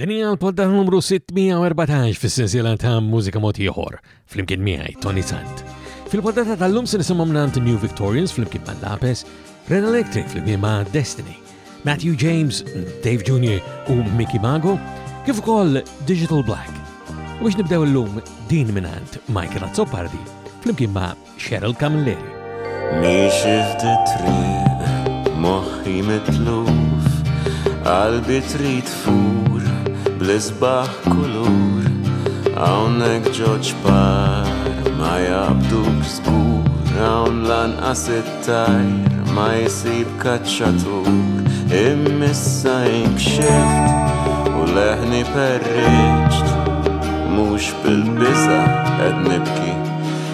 Din hija l-podda numru 614 fis-sensiela ta' mużika mod ieħor flimkien miegħi Tony Sant. Fil-poddata tal-lum se nisimgħu mingħand New Victorians flimkien ma' Lapes, Red Electric flimkien ma' Destiny, Matthew James, Dave Jr. u Mickey Mago, kif ukoll Digital Black. U biex nibdew l-lum din mingħand Michael Azzopardi flimkien ma' Cheryl Camilleri. Miexi f'di triq, moħħi mitluf, qalbi trid fur, bl-isbaħ kulur, hawnhekk ġoġ par, ma jabdu b'skur, hawn lanqas it-tajr, ma jsib kaċċatur, immissa imxift, u leħni perriġt, mhux bil-biża' qed nibki.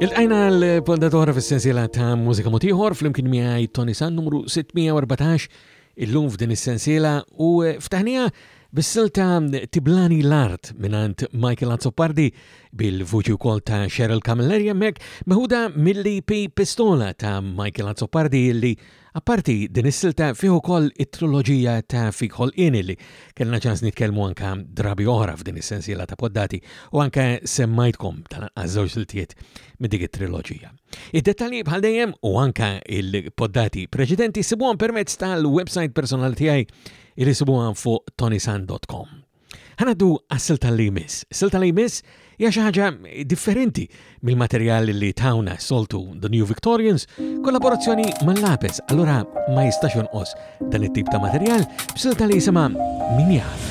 Il-qajna l-pondatora fil-sensiela ta' mużika motiħor fl-imkien miħaj Tony San numru 614 il-lum f'din il-sensiela u ftaħnija bis-silta Tiblani l-Art minant Michael Azzopardi bil-vuċi kol ta' Cheryl Camilleri jemmek meħuda mill-EP Pistola ta' Michael Azzopardi illi Apparti din is-silta, fih ukoll it-triloġija ta' Fik Ħolqieni li kellna ċans nitkellmu anke drabi oħra f'din is-sensiela ta' poddati u anke semmajtkom tal-anqas żewġ siltiet minn dik it-triloġija. Id-dettalji bħal dejjem u anke il-poddati preċedenti sibuhom permezz tal-website personali tiegħi li sibuha fuq tonisan.com. Ħanaddu għas-silta li jmiss. Silta li jmiss hija xi ħaġa differenti mill-materjal li tawna soltu The New Victorians, kollaborazzjoni mal-Lapes, allura ma jistax jonqos dan it-tip ta' materjal b'silta li jisimha Min jaf.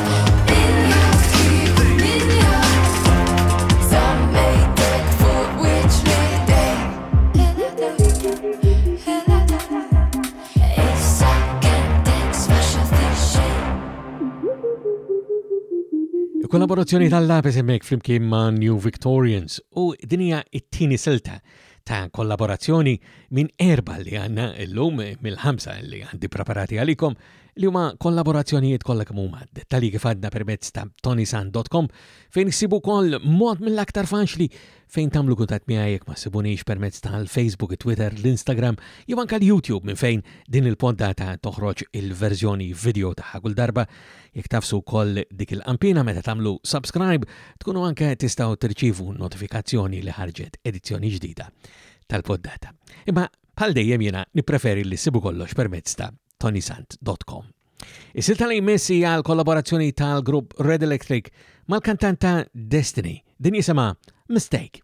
Kollaborazzjoni tal-labes emmek flimkien ma' New Victorians u dinija it-tini silta ta' kollaborazzjoni minn erba li għanna l-lum mill-ħamsa li għandi preparati għalikom li huma kollaborazzjonijiet kollha kemm huma dettalji kif għadna permezz ta' tonisan.com fejn issibu wkoll mod mill-aktar faċli fejn tagħmlu kuntatt miegħi jekk ma ssibunix permezz tal-Facebook, Twitter, l-Instagram jew anke l-YouTube minn fejn din il-poddata toħroġ il-verżjoni video tagħha kull darba jekk tafsu wkoll dik il-qampina meta tagħmlu subscribe tkunu anke tistgħu tirċivu notifikazzjoni li ħarġet edizzjoni ġdida tal-poddata. Imma bħal dejjem jiena nippreferi li ssibu kollox permezz ta' tonysant.com. Is-silta li jmiss hija l-kollaborazzjoni tal-grupp Red Electric mal-kantanta Destiny, din jisimha Mistake.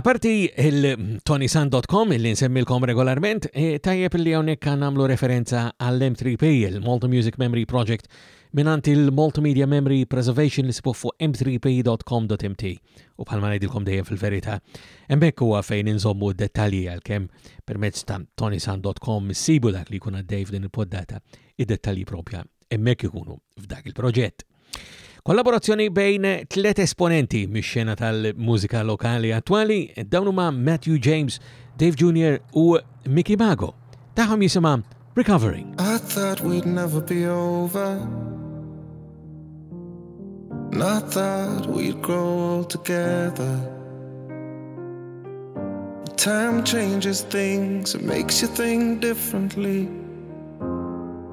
Aparti il-tonisan.com li nsemmilkom regolarment, e, tajjeb li hawnhekk kan nagħmlu referenza għall-M3P, il-Malta Music Memory Project, minant il-Multimedia Memory Preservation li sibuh fuq m3p.com.mt. U bħalma ngħidilkom dejjem fil verita hemmhekk huwa fejn inżommu d-dettalji għalkemm permezz ta' tonisan.com sibu dak li jkun għaddej f'din il-poddata id-dettalji propja hemmhekk ikunu f'dak il-proġett. Kollaborazzjoni bejn tliet esponenti mix-xena tal-mużika lokali attwali, dawn huma Matthew James, Dave Junior u Mickey Mago. Tagħhom jisimha Recovering. I thought we'd never be over. And I thought we'd grow old together. Time changes things, it makes you think differently.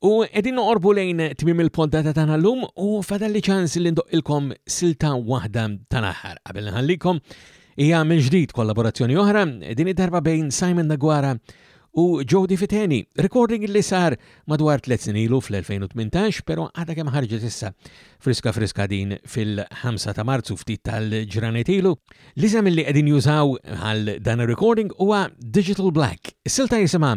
U edin noqorbu lejn tmim il-poddata tagħna llum u fadalli ċans li ndoqqilkom silta waħda tal-aħħar qabel nħallikom hija mill-ġdid kollaborazzjoni oħra din id-darba bejn Simon Nagwara u Jody Fiteni, recording li sar madwar tliet snin ilu fl-2018, pero għadha kemm ħarġet issa friska friska din fil-5 ta' Marzu ftit tal-ġranet ilu. L-iżem li qegħdin jużaw għal dan ir-recording huwa Digital Black. Is-silta jisimha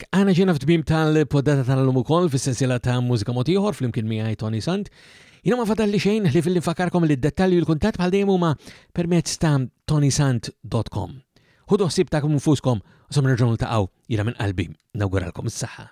Ek, għana ġena f'tmim tal-poddata tal-lum ukoll fis-sensiela ta' mużika motiħor fl-imkien miegħi Tony Sant. Jina ma fadalli xejn li fil fakarkom li d-dettalji u l-kuntat bħal dejjem huma permezz ta' tonysant.com. Ħudu ħsib ta' kum nfuskom u sam nerġgħu niltaqgħu jiena minn qalbi nawguralkom s saħħa